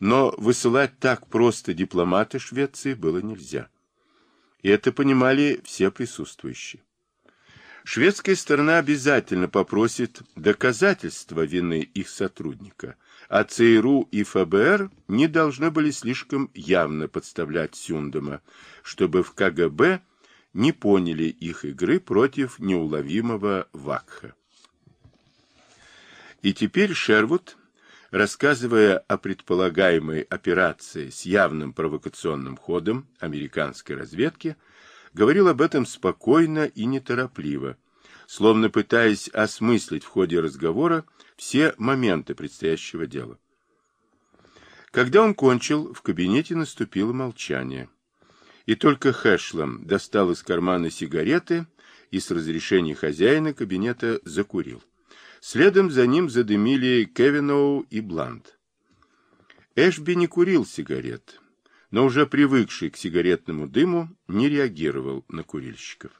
Но высылать так просто дипломаты Швеции было нельзя. И это понимали все присутствующие. Шведская сторона обязательно попросит доказательства вины их сотрудника, а ЦРУ и ФБР не должны были слишком явно подставлять Сюндема, чтобы в КГБ не поняли их игры против неуловимого Вакха. И теперь Шервуд, рассказывая о предполагаемой операции с явным провокационным ходом американской разведки, говорил об этом спокойно и неторопливо, словно пытаясь осмыслить в ходе разговора все моменты предстоящего дела. Когда он кончил, в кабинете наступило молчание. И только Хэшлом достал из кармана сигареты и с разрешения хозяина кабинета закурил. Следом за ним задымили Кевиноу и Блант. Эшби не курил сигарет, но уже привыкший к сигаретному дыму не реагировал на курильщиков.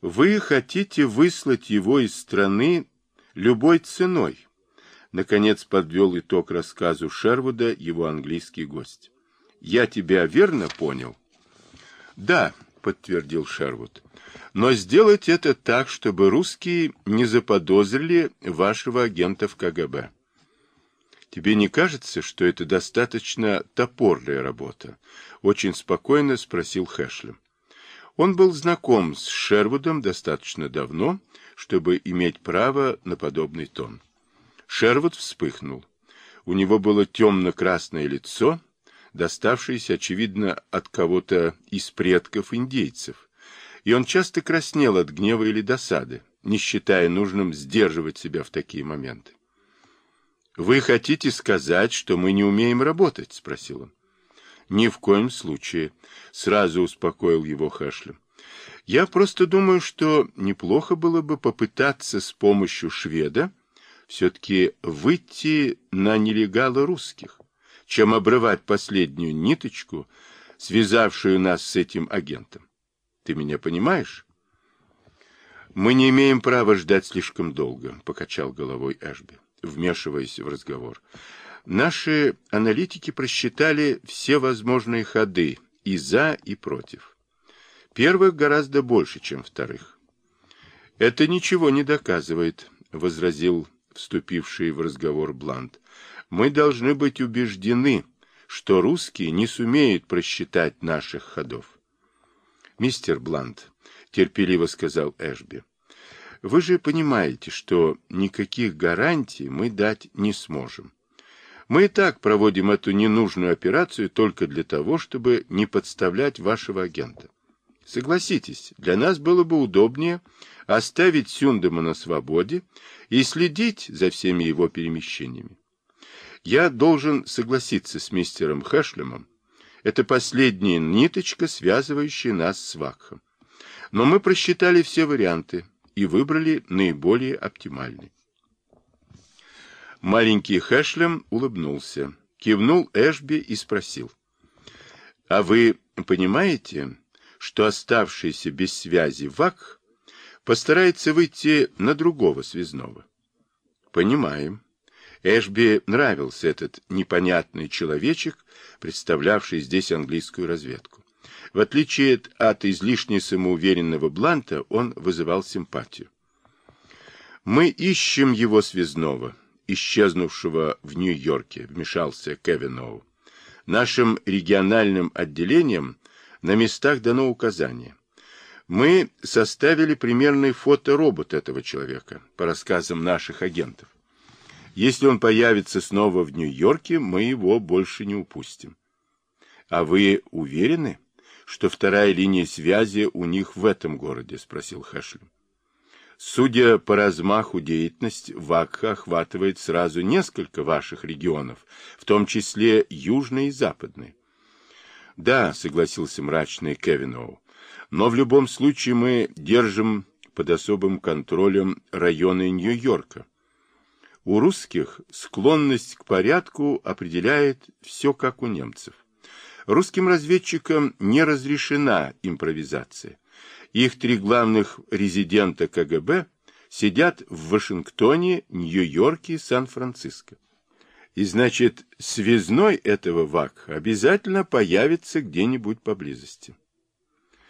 Вы хотите выслать его из страны любой ценой, наконец подвел итог рассказу Шервуда его английский гость. Я тебя верно понял? Да, подтвердил Шервуд. Но сделать это так, чтобы русские не заподозрили вашего агента в КГБ. Тебе не кажется, что это достаточно топорная работа? Очень спокойно спросил Хэшлем. Он был знаком с Шервудом достаточно давно, чтобы иметь право на подобный тон. Шервуд вспыхнул. У него было темно-красное лицо, доставшееся, очевидно, от кого-то из предков индейцев и он часто краснел от гнева или досады, не считая нужным сдерживать себя в такие моменты. «Вы хотите сказать, что мы не умеем работать?» — спросил он. «Ни в коем случае», — сразу успокоил его Хэшлем. «Я просто думаю, что неплохо было бы попытаться с помощью шведа все-таки выйти на нелегала русских, чем обрывать последнюю ниточку, связавшую нас с этим агентом. Ты меня понимаешь? Мы не имеем права ждать слишком долго, покачал головой Эшби, вмешиваясь в разговор. Наши аналитики просчитали все возможные ходы и за, и против. Первых гораздо больше, чем вторых. Это ничего не доказывает, возразил вступивший в разговор Блант. Мы должны быть убеждены, что русские не сумеют просчитать наших ходов. «Мистер Блант», — терпеливо сказал Эшби, — «вы же понимаете, что никаких гарантий мы дать не сможем. Мы и так проводим эту ненужную операцию только для того, чтобы не подставлять вашего агента. Согласитесь, для нас было бы удобнее оставить Сюндема на свободе и следить за всеми его перемещениями. Я должен согласиться с мистером Хэшлемом, это последняя ниточка, связывающая нас с Вакхом. Но мы просчитали все варианты и выбрали наиболее оптимальный. Маленький Хэшлем улыбнулся, кивнул Эшби и спросил. «А вы понимаете, что оставшийся без связи Вакх постарается выйти на другого связного?» «Понимаем», Эшби нравился этот непонятный человечек, представлявший здесь английскую разведку. В отличие от излишне самоуверенного Бланта, он вызывал симпатию. «Мы ищем его связного, исчезнувшего в Нью-Йорке», — вмешался Кевин Оу. «Нашим региональным отделением на местах дано указание. Мы составили примерный фоторобот этого человека, по рассказам наших агентов. Если он появится снова в Нью-Йорке, мы его больше не упустим. А вы уверены, что вторая линия связи у них в этом городе? Спросил Хэшлем. Судя по размаху деятельности, ВАКХа охватывает сразу несколько ваших регионов, в том числе южный и западный. Да, согласился мрачный Кевиноу, но в любом случае мы держим под особым контролем районы Нью-Йорка. У русских склонность к порядку определяет все как у немцев. Русским разведчикам не разрешена импровизация. Их три главных резидента КГБ сидят в Вашингтоне, Нью-Йорке и Сан-Франциско. И значит, связной этого ВАК обязательно появится где-нибудь поблизости.